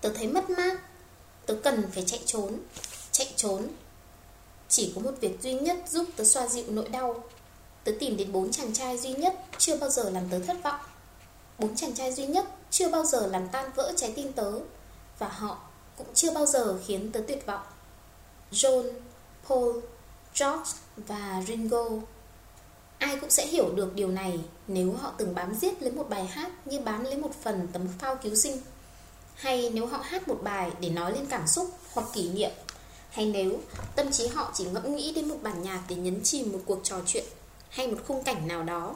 Tớ thấy mất mát. Tớ cần phải chạy trốn. Chạy trốn. Chỉ có một việc duy nhất giúp tớ xoa dịu nỗi đau. Tớ tìm đến bốn chàng trai duy nhất Chưa bao giờ làm tớ thất vọng. Bốn chàng trai duy nhất Chưa bao giờ làm tan vỡ trái tim tớ Và họ cũng chưa bao giờ khiến tớ tuyệt vọng. John, Paul, George và Ringo. Ai cũng sẽ hiểu được điều này nếu họ từng bám giết lấy một bài hát như bám lấy một phần tấm phao cứu sinh. Hay nếu họ hát một bài để nói lên cảm xúc hoặc kỷ niệm. Hay nếu tâm trí họ chỉ ngẫm nghĩ đến một bản nhạc để nhấn chìm một cuộc trò chuyện Hay một khung cảnh nào đó.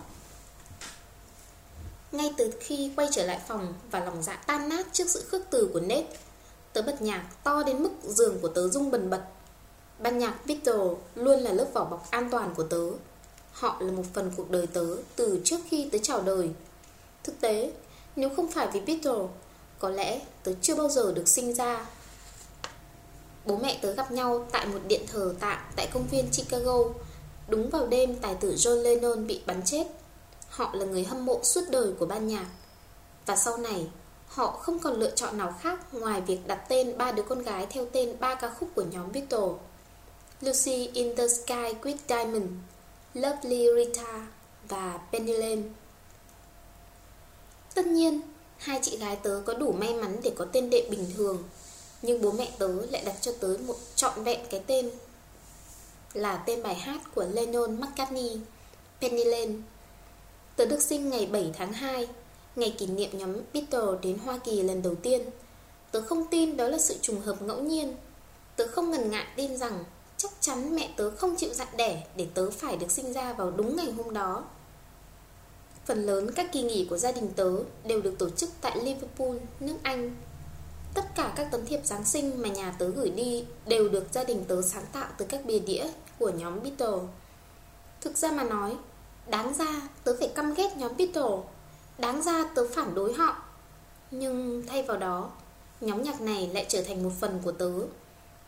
Ngay từ khi quay trở lại phòng và lòng dạ tan nát trước sự khước từ của nết Tớ bật nhạc to đến mức giường của tớ rung bần bật. Ban nhạc Beatles luôn là lớp vỏ bọc an toàn của tớ. Họ là một phần cuộc đời tớ từ trước khi tớ chào đời. Thực tế, nếu không phải vì Beatles có lẽ tớ chưa bao giờ được sinh ra. Bố mẹ tớ gặp nhau tại một điện thờ tạm tại công viên Chicago. Đúng vào đêm tài tử John Lennon bị bắn chết. Họ là người hâm mộ suốt đời của ban nhạc. Và sau này Họ không còn lựa chọn nào khác ngoài việc đặt tên ba đứa con gái theo tên ba ca khúc của nhóm Beatles. Lucy in the Sky with Diamond Lovely Rita và Penny Lane. Tất nhiên, hai chị gái tớ có đủ may mắn để có tên đệ bình thường Nhưng bố mẹ tớ lại đặt cho tớ một trọn vẹn cái tên Là tên bài hát của Lennon McCartney, Penny Lane. Tớ được sinh ngày 7 tháng 2 Ngày kỷ niệm nhóm Beatles đến Hoa Kỳ lần đầu tiên. Tớ không tin đó là sự trùng hợp ngẫu nhiên. Tớ không ngần ngại tin rằng Chắc chắn mẹ tớ không chịu dặn đẻ Để tớ phải được sinh ra vào đúng ngày hôm đó. Phần lớn các kỳ nghỉ của gia đình tớ Đều được tổ chức tại Liverpool, nước Anh. Tất cả các tấm thiệp Giáng sinh mà nhà tớ gửi đi Đều được gia đình tớ sáng tạo từ các bìa đĩa của nhóm Beatles. Thực ra mà nói Đáng ra tớ phải căm ghét nhóm Beatles. Đáng ra tớ phản đối họ. Nhưng thay vào đó Nhóm nhạc này lại trở thành một phần của tớ.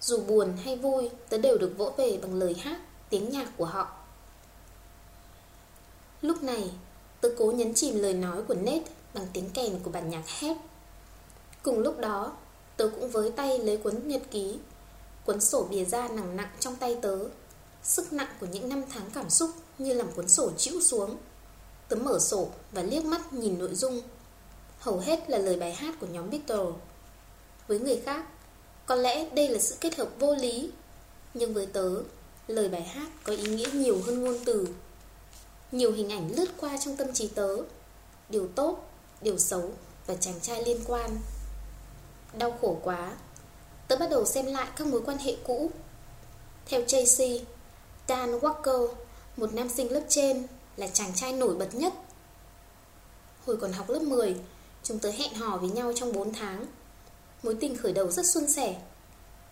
Dù buồn hay vui Tớ đều được vỗ về bằng lời hát Tiếng nhạc của họ. Lúc này Tớ cố nhấn chìm lời nói của Nate Bằng tiếng kèn của bản nhạc hét Cùng lúc đó, Tớ cũng với tay lấy cuốn nhật ký, Cuốn sổ bìa da nặng nặng trong tay tớ. Sức nặng của những năm tháng cảm xúc Như làm cuốn sổ chịu xuống. Tớ mở sổ và liếc mắt nhìn nội dung. Hầu hết là lời bài hát của nhóm Beatles. Với người khác, Có lẽ đây là sự kết hợp vô lý. Nhưng với tớ, Lời bài hát có ý nghĩa nhiều hơn ngôn từ. Nhiều hình ảnh lướt qua trong tâm trí tớ. Điều tốt, điều xấu Và chàng trai liên quan. Đau khổ quá Tớ bắt đầu xem lại các mối quan hệ cũ. Theo JC Dan Walker Một nam sinh lớp trên là chàng trai nổi bật nhất. Hồi còn học lớp 10 Chúng tớ hẹn hò với nhau trong 4 tháng. Mối tình khởi đầu rất suôn sẻ.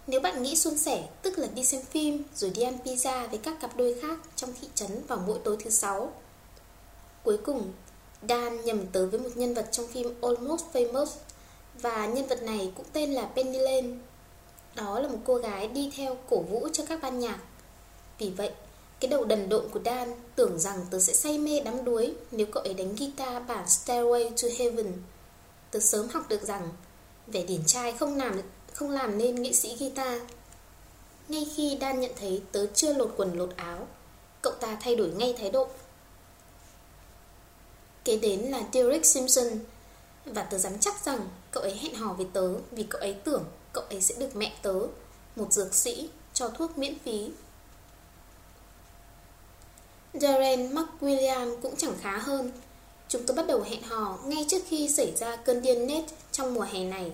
Nếu bạn nghĩ suôn sẻ, Tức là đi xem phim, Rồi đi ăn pizza với các cặp đôi khác Trong thị trấn vào mỗi tối thứ sáu. Cuối cùng, Dan nhầm tới với một nhân vật trong phim Almost Famous Và nhân vật này cũng tên là Penny Lane. Đó là một cô gái đi theo cổ vũ cho các ban nhạc. Vì vậy, cái đầu đần độn của Dan tưởng rằng tớ sẽ say mê đắm đuối nếu cậu ấy đánh guitar bản Stairway to Heaven. Tớ sớm học được rằng vẻ điển trai không làm không làm nên nghệ sĩ guitar. Ngay khi Dan nhận thấy tớ chưa lột quần lột áo, cậu ta thay đổi ngay thái độ. Kế đến là Derek Simpson và tớ dám chắc rằng cậu ấy hẹn hò với tớ vì cậu ấy tưởng cậu ấy sẽ được mẹ tớ, một dược sĩ, cho thuốc miễn phí Darren McWilliam cũng chẳng khá hơn Chúng tôi bắt đầu hẹn hò ngay trước khi xảy ra cơn điên nết trong mùa hè này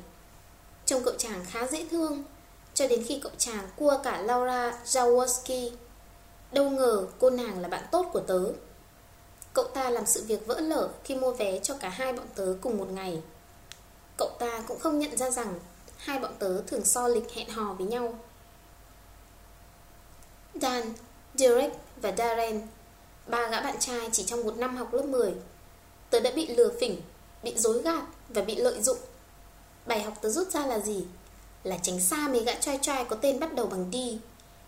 Trông cậu chàng khá dễ thương. Cho đến khi cậu chàng cua cả Laura Jaworski Đâu ngờ cô nàng là bạn tốt của tớ. Cậu ta làm sự việc vỡ lở khi mua vé cho cả hai bọn tớ cùng một ngày. Cậu ta cũng không nhận ra rằng Hai bọn tớ thường so lịch hẹn hò với nhau. Dan, Derek và Darren Ba gã bạn trai chỉ trong một năm học lớp 10 Tớ đã bị lừa phỉnh Bị dối gạt và bị lợi dụng Bài học tớ rút ra là gì? Là tránh xa mấy gã trai trai có tên bắt đầu bằng D,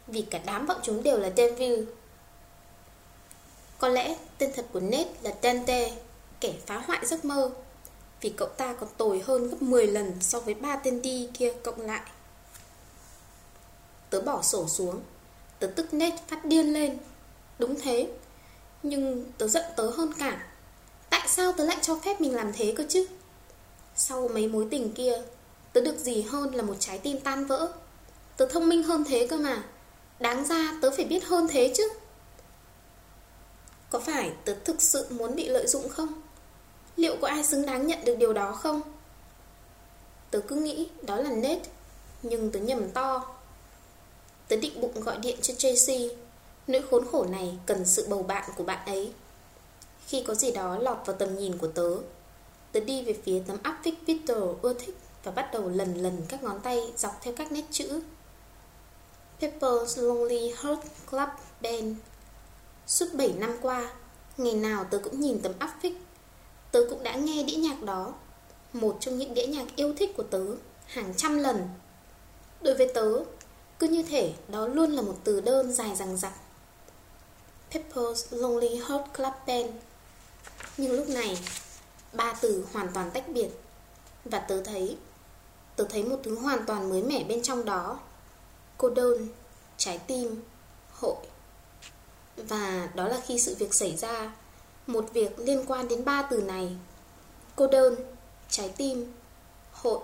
Vì cả đám bọn chúng đều là Devil Có lẽ tên thật của Nate là Dante Kẻ phá hoại giấc mơ, Vì cậu ta còn tồi hơn gấp 10 lần so với ba tên đi kia cộng lại. Tớ bỏ sổ xuống, Tớ tức Nate phát điên lên. Đúng thế, Nhưng tớ giận tớ hơn cả. Tại sao tớ lại cho phép mình làm thế cơ chứ? Sau mấy mối tình kia, Tớ được gì hơn là một trái tim tan vỡ. Tớ thông minh hơn thế cơ mà. Đáng ra tớ phải biết hơn thế chứ. Có phải tớ thực sự muốn bị lợi dụng không? Liệu có ai xứng đáng nhận được điều đó không? Tớ cứ nghĩ đó là nết, Nhưng tớ nhầm to. Tớ định bụng gọi điện cho Tracy, Nỗi khốn khổ này cần sự bầu bạn của bạn ấy. Khi có gì đó lọt vào tầm nhìn của tớ Tớ đi về phía tấm áp phích Victor, ưa thích, Và bắt đầu lần lần các ngón tay dọc theo các nét chữ. Pepper's Lonely Heart Club Band. Suốt 7 năm qua, Ngày nào tớ cũng nhìn tấm áp phích. Tớ cũng đã nghe đĩa nhạc đó, Một trong những đĩa nhạc yêu thích của tớ, Hàng trăm lần. Đối với tớ, Cứ như thể đó luôn là một từ đơn dài dằng dặc. Pepper's Lonely Heart Club Band. Nhưng lúc này Ba từ hoàn toàn tách biệt. Và tớ thấy Tớ thấy một thứ hoàn toàn mới mẻ bên trong đó. Cô đơn, Trái tim, Hội. Và đó là khi sự việc xảy ra. Một việc liên quan đến ba từ này. Cô đơn, Trái tim, Hội.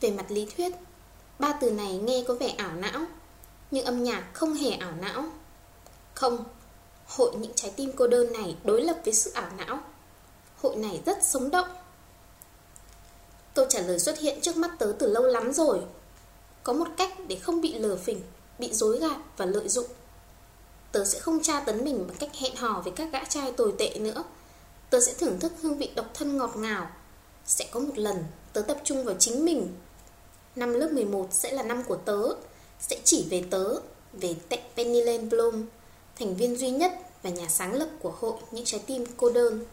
Về mặt lý thuyết, Ba từ này nghe có vẻ ảo não, Nhưng âm nhạc không hề ảo não. Không, Hội những trái tim cô đơn này đối lập với sự ảo não. Hội này rất sống động. Câu trả lời xuất hiện trước mắt tớ từ lâu lắm rồi. Có một cách để không bị lừa phỉnh, Bị dối gạt và lợi dụng. Tớ sẽ không tra tấn mình bằng cách hẹn hò với các gã trai tồi tệ nữa. Tớ sẽ thưởng thức hương vị độc thân ngọt ngào. Sẽ có một lần tớ tập trung vào chính mình. Năm lớp 11 sẽ là năm của tớ. Sẽ chỉ về tớ, Về Penny Lane Bloom, Thành viên duy nhất và nhà sáng lập của hội Những trái tim cô đơn.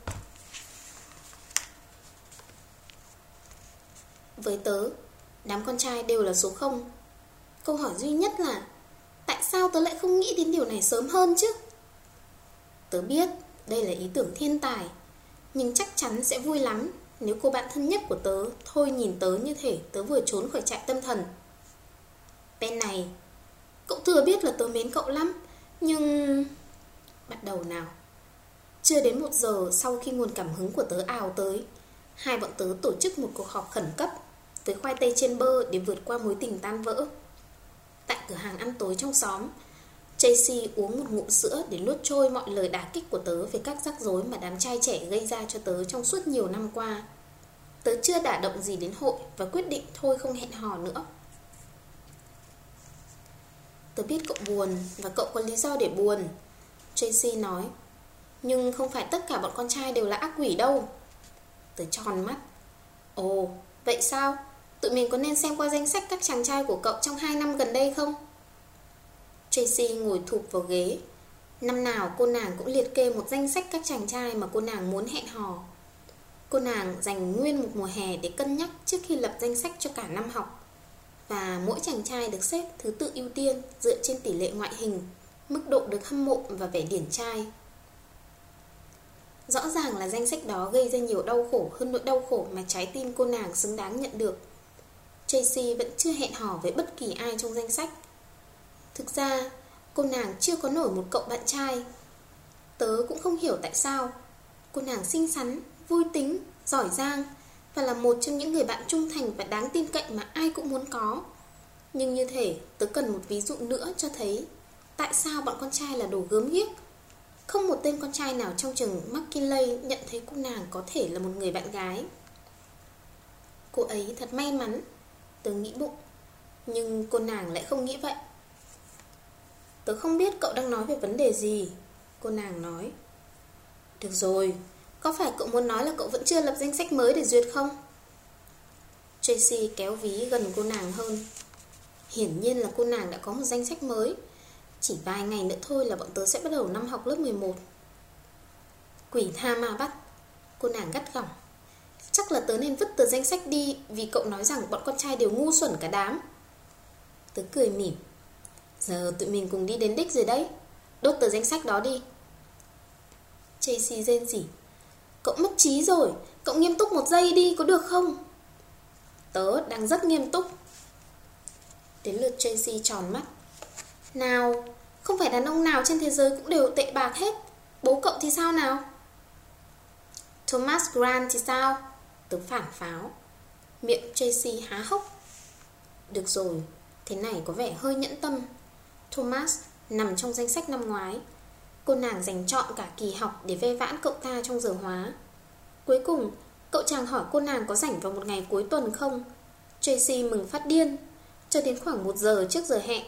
Với tớ, Đám con trai đều là số 0 Câu hỏi duy nhất là, Tại sao tớ lại không nghĩ đến điều này sớm hơn chứ? Tớ biết Đây là ý tưởng thiên tài, Nhưng chắc chắn sẽ vui lắm Nếu cô bạn thân nhất của tớ Thôi nhìn tớ như thể tớ vừa trốn khỏi trại tâm thần. Bên này, Cậu thừa biết là tớ mến cậu lắm, Nhưng Bắt đầu nào. Chưa đến một giờ sau khi nguồn cảm hứng của tớ ào tới, Hai bọn tớ tổ chức một cuộc họp khẩn cấp. Với khoai tây trên bơ để vượt qua mối tình tan vỡ Tại cửa hàng ăn tối trong xóm Tracy uống một ngụm sữa để nuốt trôi mọi lời đả kích của tớ về các rắc rối mà đám trai trẻ gây ra cho tớ trong suốt nhiều năm qua. Tớ chưa đả động gì đến hội và quyết định thôi không hẹn hò nữa. Tớ biết cậu buồn và cậu có lý do để buồn. Tracy nói. Nhưng không phải tất cả bọn con trai đều là ác quỷ đâu. Tớ tròn mắt. Ồ, vậy sao? Tụi mình có nên xem qua danh sách các chàng trai của cậu trong 2 năm gần đây không? Tracy ngồi thụp vào ghế. Năm nào cô nàng cũng liệt kê một danh sách các chàng trai mà cô nàng muốn hẹn hò. Cô nàng dành nguyên một mùa hè để cân nhắc trước khi lập danh sách cho cả năm học. Và mỗi chàng trai được xếp thứ tự ưu tiên dựa trên tỷ lệ ngoại hình, Mức độ được hâm mộ và vẻ điển trai. Rõ ràng là danh sách đó gây ra nhiều đau khổ hơn nỗi đau khổ mà trái tim cô nàng xứng đáng nhận được. Tracy vẫn chưa hẹn hò với bất kỳ ai trong danh sách. Thực ra cô nàng chưa có nổi một cậu bạn trai. Tớ cũng không hiểu tại sao Cô nàng xinh xắn, vui tính, giỏi giang Và là một trong những người bạn trung thành và đáng tin cậy mà ai cũng muốn có. Nhưng như thể tớ cần một ví dụ nữa cho thấy Tại sao bọn con trai là đồ gớm ghiếc. Không một tên con trai nào trong trường McKinley nhận thấy cô nàng có thể là một người bạn gái. Cô ấy thật may mắn Tớ nghĩ bụng, Nhưng cô nàng lại không nghĩ vậy. Tớ không biết cậu đang nói về vấn đề gì, Cô nàng nói. Được rồi, Có phải cậu muốn nói là cậu vẫn chưa lập danh sách mới để duyệt không? Tracy kéo ví gần cô nàng hơn. Hiển nhiên là cô nàng đã có một danh sách mới. Chỉ vài ngày nữa thôi là bọn tớ sẽ bắt đầu năm học lớp 11 Quỷ tha ma bắt, Cô nàng gắt gỏng. Chắc là tớ nên vứt tờ danh sách đi, Vì cậu nói rằng bọn con trai đều ngu xuẩn cả đám. Tớ cười mỉm. Giờ tụi mình cùng đi đến đích rồi đấy. Đốt tờ danh sách đó đi. Tracy rên rỉ. Cậu mất trí rồi. Cậu nghiêm túc một giây đi, có được không? Tớ đang rất nghiêm túc. Đến lượt Tracy tròn mắt. Nào, Không phải đàn ông nào trên thế giới cũng đều tệ bạc hết. Bố cậu thì sao nào? Thomas Grant thì sao? Tớ phản pháo. Miệng Tracy há hốc. Được rồi, Thế này có vẻ hơi nhẫn tâm. Thomas nằm trong danh sách năm ngoái. Cô nàng dành chọn cả kỳ học Để ve vãn cậu ta trong giờ hóa. Cuối cùng, Cậu chàng hỏi cô nàng có rảnh vào một ngày cuối tuần không? Tracy mừng phát điên. Cho đến khoảng 1 giờ trước giờ hẹn,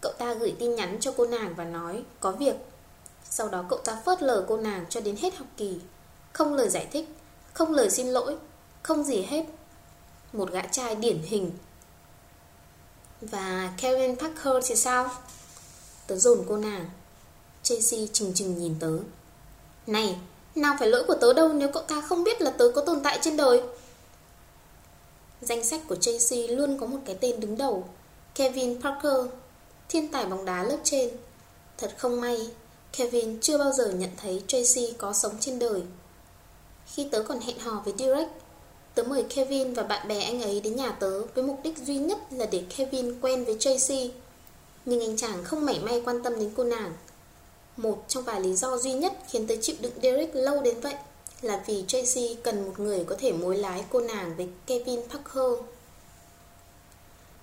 Cậu ta gửi tin nhắn cho cô nàng và nói, Có việc. Sau đó cậu ta phớt lờ cô nàng cho đến hết học kỳ. Không lời giải thích, Không lời xin lỗi không gì hết. Một gã trai điển hình. Và Kevin Parker thì sao? Tớ dồn cô nàng. Tracy chừng chừng nhìn tớ. Này Nào phải lỗi của tớ đâu nếu cậu ta không biết là tớ có tồn tại trên đời? Danh sách của Tracy luôn có một cái tên đứng đầu. Kevin Parker, Thiên tài bóng đá lớp trên. Thật không may, Kevin chưa bao giờ nhận thấy Tracy có sống trên đời. Khi tớ còn hẹn hò với Direct Tớ mời Kevin và bạn bè anh ấy đến nhà tớ Với mục đích duy nhất là để Kevin quen với Tracy. Nhưng anh chàng không mảy may quan tâm đến cô nàng. Một trong vài lý do duy nhất khiến tớ chịu đựng Derek lâu đến vậy Là vì Tracy cần một người có thể mối lái cô nàng với Kevin Parker.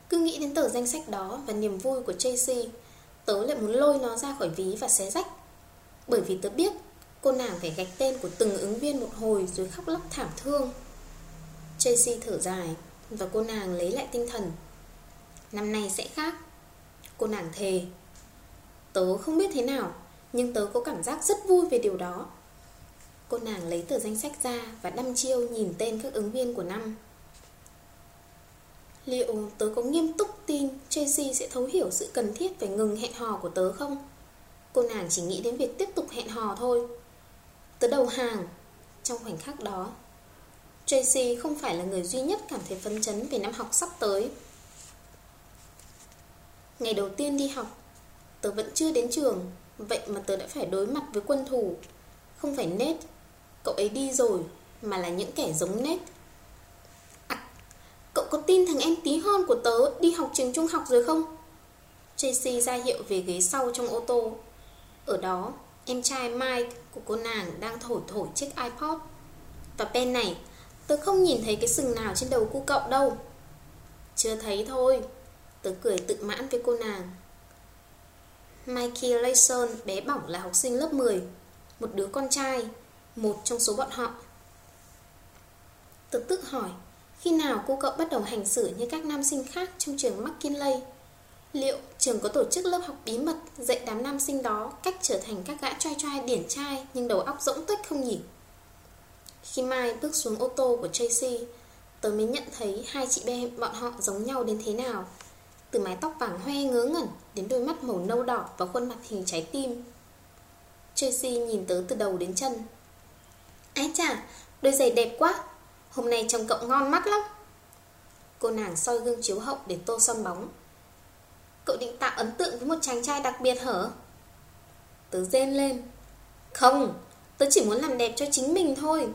Cứ nghĩ đến tờ danh sách đó và niềm vui của Tracy, Tớ lại muốn lôi nó ra khỏi ví và xé rách. Bởi vì tớ biết Cô nàng phải gạch tên của từng ứng viên một hồi Rồi khóc lóc thảm thương. Tracy thở dài Và cô nàng lấy lại tinh thần. Năm nay sẽ khác. Cô nàng thề. Tớ không biết thế nào, Nhưng tớ có cảm giác rất vui về điều đó. Cô nàng lấy tờ danh sách ra Và đăm chiêu nhìn tên các ứng viên của năm. Liệu tớ có nghiêm túc tin Tracy sẽ thấu hiểu sự cần thiết Phải ngừng hẹn hò của tớ không? Cô nàng chỉ nghĩ đến việc tiếp tục hẹn hò thôi. Tớ đầu hàng. Trong khoảnh khắc đó Tracy không phải là người duy nhất cảm thấy phấn chấn về năm học sắp tới. Ngày đầu tiên đi học, Tớ vẫn chưa đến trường, Vậy mà tớ đã phải đối mặt với quân thủ. Không phải Nết Cậu ấy đi rồi, Mà là những kẻ giống Nết À Cậu có tin thằng em tí hon của tớ Đi học trường trung học rồi không? Tracy ra hiệu về ghế sau trong ô tô. Ở đó, Em trai Mike của cô nàng Đang thổi thổi chiếc iPod. Và pen này Tớ không nhìn thấy cái sừng nào trên đầu cu cậu đâu. Chưa thấy thôi. Tớ cười tự mãn với cô nàng. Mikey Layson bé bỏng là học sinh lớp 10 Một đứa con trai, Một trong số bọn họ. Tớ tức hỏi, Khi nào cô cậu bắt đầu hành xử như các nam sinh khác trong trường McKinley? Liệu trường có tổ chức lớp học bí mật Dạy đám nam sinh đó cách trở thành các gã trai trai điển trai Nhưng đầu óc rỗng tuếch không nhỉ? Khi Mai bước xuống ô tô của Tracy, Tớ mới nhận thấy hai chị bé bọn họ giống nhau đến thế nào. Từ mái tóc vàng hoe ngớ ngẩn Đến đôi mắt màu nâu đỏ và khuôn mặt hình trái tim. Tracy nhìn tớ từ đầu đến chân. Ái chà, Đôi giày đẹp quá. Hôm nay trông cậu ngon mắt lắm. Cô nàng soi gương chiếu hậu để tô son bóng. Cậu định tạo ấn tượng với một chàng trai đặc biệt hả? Tớ rên lên. Không, Tớ chỉ muốn làm đẹp cho chính mình thôi.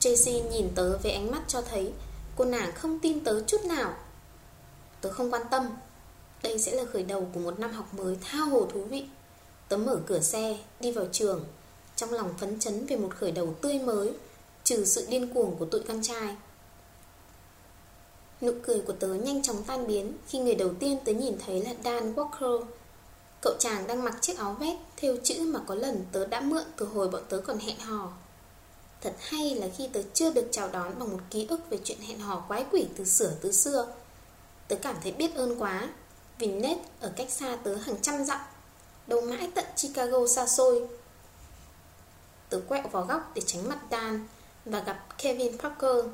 Tracy nhìn tớ với ánh mắt cho thấy Cô nàng không tin tớ chút nào. Tớ không quan tâm. Đây sẽ là khởi đầu của một năm học mới thao hồ thú vị. Tớ mở cửa xe, Đi vào trường. Trong lòng phấn chấn về một khởi đầu tươi mới, Trừ sự điên cuồng của tụi con trai. Nụ cười của tớ nhanh chóng tan biến Khi người đầu tiên tớ nhìn thấy là Dan Walker. Cậu chàng đang mặc chiếc áo vest Theo chữ mà có lần tớ đã mượn Từ hồi bọn tớ còn hẹn hò. Thật hay là khi tớ chưa được chào đón Bằng một ký ức về chuyện hẹn hò quái quỷ Từ xửa từ xưa? Tớ cảm thấy biết ơn quá. Vì Nate ở cách xa tớ hàng trăm dặm, Đâu mãi tận Chicago xa xôi. Tớ quẹo vào góc để tránh mặt Dan Và gặp Kevin Parker.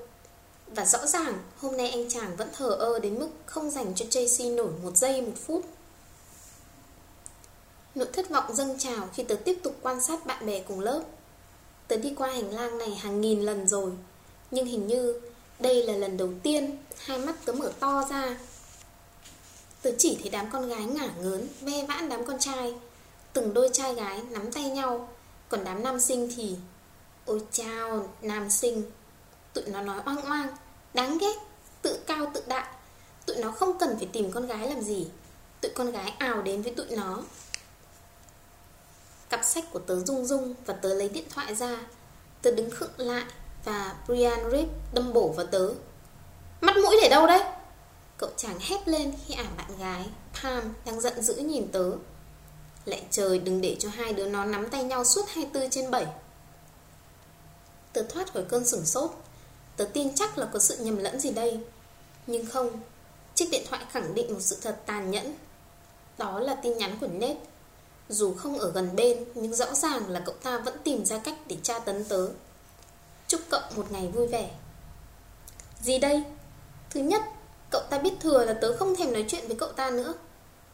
Và rõ ràng, hôm nay anh chàng vẫn thờ ơ đến mức Không dành cho Tracy nổi một giây một phút. Nỗi thất vọng dâng trào khi tớ tiếp tục quan sát bạn bè cùng lớp. Tớ đi qua hành lang này hàng nghìn lần rồi. Nhưng hình như đây là lần đầu tiên Hai mắt tớ mở to ra. Tớ chỉ thấy đám con gái ngả ngớn Ve vãn đám con trai. Từng đôi trai gái nắm tay nhau. Còn đám nam sinh thì Ôi chao, nam sinh Tụi nó nói oang oang Đáng ghét, tự cao tự đại. Tụi nó không cần phải tìm con gái làm gì. Tụi con gái ào đến với tụi nó. Cặp sách của tớ rung rung Và tớ lấy điện thoại ra. Tớ đứng khựng lại Và Brian Rip đâm bổ vào tớ. Mắt mũi để đâu đấy? Cậu chàng hét lên khi ả bạn gái, Pam, đang giận dữ nhìn tớ. Lại trời, đừng để cho hai đứa nó nắm tay nhau suốt 24 trên 7 Tớ thoát khỏi cơn sửng sốt. Tớ tin chắc là có sự nhầm lẫn gì đây. Nhưng không, Chiếc điện thoại khẳng định một sự thật tàn nhẫn. Đó là tin nhắn của ned. Dù không ở gần bên Nhưng rõ ràng là cậu ta vẫn tìm ra cách để tra tấn tớ Chúc cậu một ngày vui vẻ Gì đây? Thứ nhất, cậu ta biết thừa là tớ không thèm nói chuyện với cậu ta nữa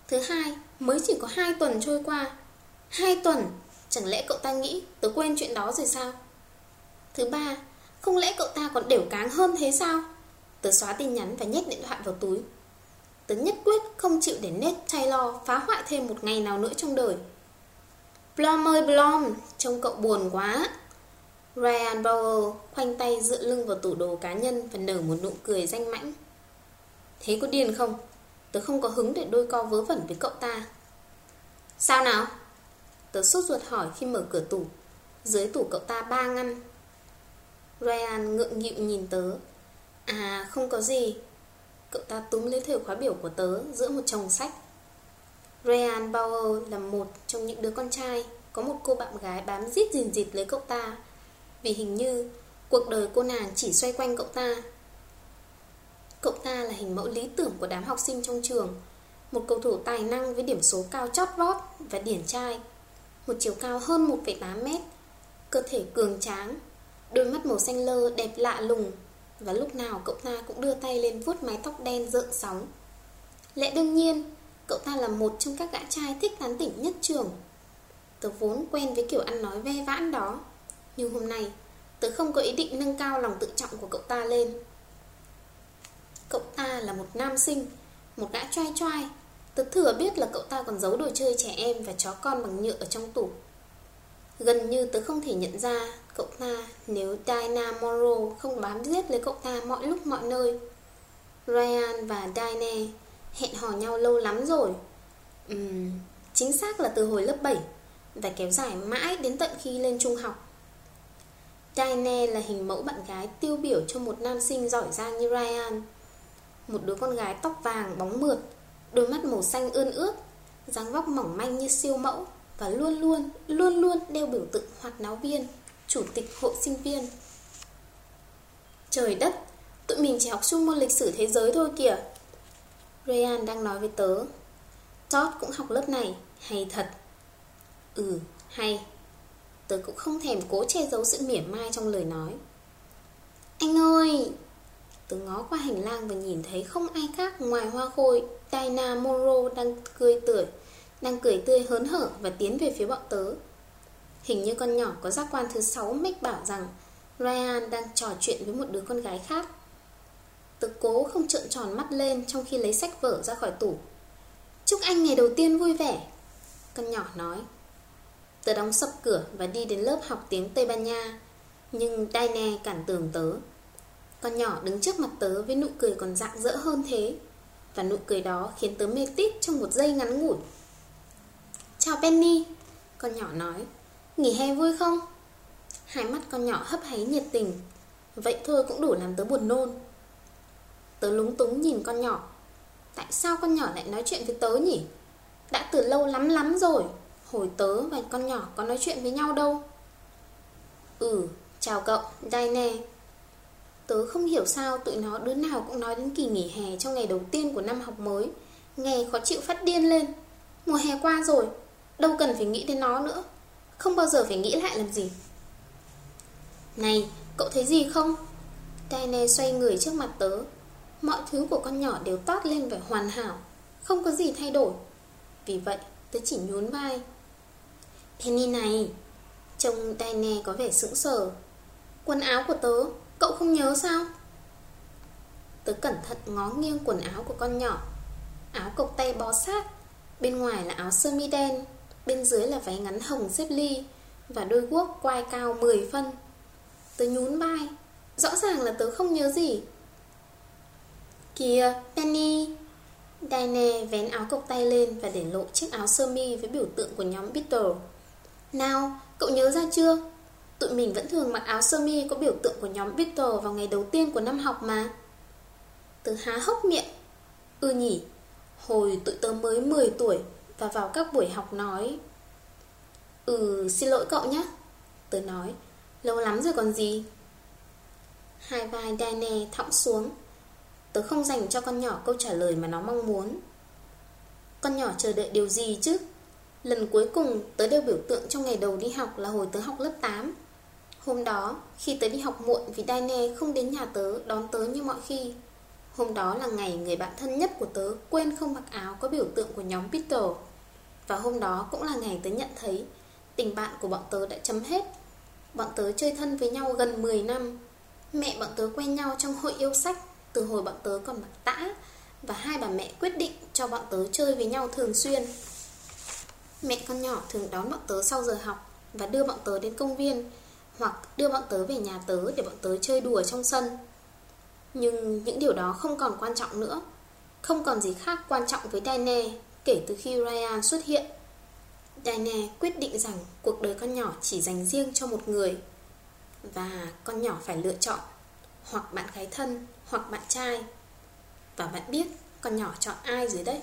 Thứ hai, mới chỉ có hai tuần trôi qua Hai tuần, chẳng lẽ cậu ta nghĩ tớ quên chuyện đó rồi sao? Thứ ba, không lẽ cậu ta còn đều cáng hơn thế sao? Tớ xóa tin nhắn và nhét điện thoại vào túi Tớ nhất quyết không chịu để Ned Taylor phá hoại thêm một ngày nào nữa trong đời. Blom ơi Blom, trông cậu buồn quá. Ryan Bauer khoanh tay dựa lưng vào tủ đồ cá nhân và nở một nụ cười danh mãnh. Thế có điên không? Tớ không có hứng để đôi co vớ vẩn với cậu ta. Sao nào? Tớ sốt ruột hỏi khi mở cửa tủ Dưới tủ cậu ta ba ngăn. Ryan ngượng nghịu nhìn tớ. À không có gì. Cậu ta túm lấy thời khóa biểu của tớ Giữa một chồng sách. Ryan Bauer là một trong những đứa con trai Có một cô bạn gái bám giết gìn dịt lấy cậu ta. Vì hình như Cuộc đời cô nàng chỉ xoay quanh cậu ta. Cậu ta là hình mẫu lý tưởng của đám học sinh trong trường Một cầu thủ tài năng với điểm số cao chót vót và điển trai Một chiều cao hơn 1,8 mét Cơ thể cường tráng Đôi mắt màu xanh lơ đẹp lạ lùng và lúc nào cậu ta cũng đưa tay lên vuốt mái tóc đen rợn sóng. Lẽ đương nhiên, Cậu ta là một trong các gã trai thích tán tỉnh nhất trường. Tớ vốn quen với kiểu ăn nói ve vãn đó. Nhưng hôm nay, Tớ không có ý định nâng cao lòng tự trọng của cậu ta lên. Cậu ta là một nam sinh, Một gã trai trai. Tớ thừa biết là cậu ta còn giấu đồ chơi trẻ em Và chó con bằng nhựa ở trong tủ. Gần như tớ không thể nhận ra cậu ta nếu Dinah Morrow không bám giết lấy cậu ta mọi lúc mọi nơi. Ryan và Dinah hẹn hò nhau lâu lắm rồi. Uhm, chính xác là từ hồi lớp 7 và kéo dài mãi đến tận khi lên trung học. Dinah là hình mẫu bạn gái tiêu biểu cho một nam sinh giỏi giang như Ryan. Một đứa con gái tóc vàng bóng mượt, đôi mắt màu xanh ươn ướt, dáng vóc mỏng manh như siêu mẫu và luôn luôn, luôn luôn đeo biểu tượng hoạt náo viên, chủ tịch hội sinh viên. Trời đất, tụi mình chỉ học chung môn lịch sử thế giới thôi kìa. Ryan đang nói với tớ. Todd cũng học lớp này, hay thật. Ừ, hay. Tớ cũng không thèm cố che giấu sự mỉa mai trong lời nói. Anh ơi! Tớ ngó qua hành lang và nhìn thấy không ai khác ngoài hoa khôi Dinah Monroe đang cười tươi đang cười tươi hớn hở và tiến về phía bọn tớ. Hình như con nhỏ có giác quan thứ sáu mách bảo rằng Ryan đang trò chuyện với một đứa con gái khác. Tớ cố không trợn tròn mắt lên trong khi lấy sách vở ra khỏi tủ. Chúc anh ngày đầu tiên vui vẻ. Con nhỏ nói. Tớ đóng sập cửa và đi đến lớp học tiếng Tây Ban Nha. Nhưng Daine cản tường tớ. Con nhỏ đứng trước mặt tớ với nụ cười còn rạng rỡ hơn thế. Và nụ cười đó khiến tớ mê tít trong một giây ngắn ngủi. Chào Penny, Con nhỏ nói Nghỉ hè vui không? Hai mắt con nhỏ hấp háy nhiệt tình. Vậy thôi cũng đủ làm tớ buồn nôn. Tớ lúng túng nhìn con nhỏ. Tại sao con nhỏ lại nói chuyện với tớ nhỉ? Đã từ lâu lắm lắm rồi. Hồi tớ và con nhỏ có nói chuyện với nhau đâu. Ừ, chào cậu, Daine. Tớ không hiểu sao tụi nó đứa nào cũng nói đến kỳ nghỉ hè trong ngày đầu tiên của năm học mới. Nghe khó chịu phát điên lên. Mùa hè qua rồi Đâu cần phải nghĩ đến nó nữa. Không bao giờ phải nghĩ lại làm gì. Này, cậu thấy gì không? Daine xoay người trước mặt tớ. Mọi thứ của con nhỏ đều toát lên vẻ hoàn hảo, Không có gì thay đổi. Vì vậy, tớ chỉ nhún vai. Penny này, Trông Daine có vẻ sững sờ. Quần áo của tớ, Cậu không nhớ sao? Tớ cẩn thận ngó nghiêng quần áo của con nhỏ. Áo cộc tay bó sát, Bên ngoài là áo sơ mi đen. Bên dưới là váy ngắn hồng xếp ly Và đôi guốc quai cao 10 phân. Tớ nhún vai. Rõ ràng là tớ không nhớ gì. Kìa Penny Diane vén áo cộc tay lên Và để lộ chiếc áo sơ mi Với biểu tượng của nhóm Beatles Nào, cậu nhớ ra chưa? Tụi mình vẫn thường mặc áo sơ mi Có biểu tượng của nhóm Beatles Vào ngày đầu tiên của năm học mà. Tớ há hốc miệng. Ừ nhỉ, Hồi tụi tớ mới 10 tuổi và vào các buổi học nói. Ừ xin lỗi cậu nhé Tớ nói. Lâu lắm rồi còn gì. Hai vai Dane thõng xuống. Tớ không dành cho con nhỏ câu trả lời mà nó mong muốn. Con nhỏ chờ đợi điều gì chứ? Lần cuối cùng tớ đều biểu tượng trong ngày đầu đi học là hồi tớ học lớp 8 Hôm đó, khi tớ đi học muộn vì Dane không đến nhà tớ đón tớ như mọi khi. Hôm đó là ngày người bạn thân nhất của tớ quên không mặc áo có biểu tượng của nhóm Beatles và hôm đó cũng là ngày tớ nhận thấy tình bạn của bọn tớ đã chấm hết. Bọn tớ chơi thân với nhau gần 10 năm. Mẹ bọn tớ quen nhau trong hội yêu sách Từ hồi bọn tớ còn mặc tã Và hai bà mẹ quyết định cho bọn tớ chơi với nhau thường xuyên. Mẹ con nhỏ thường đón bọn tớ sau giờ học Và đưa bọn tớ đến công viên Hoặc đưa bọn tớ về nhà tớ để bọn tớ chơi đùa trong sân. Nhưng những điều đó không còn quan trọng nữa, Không còn gì khác quan trọng với Diane Kể từ khi Ryan xuất hiện. Diana quyết định rằng cuộc đời con nhỏ chỉ dành riêng cho một người Và con nhỏ phải lựa chọn Hoặc bạn gái thân Hoặc bạn trai. Và bạn biết con nhỏ chọn ai rồi đấy.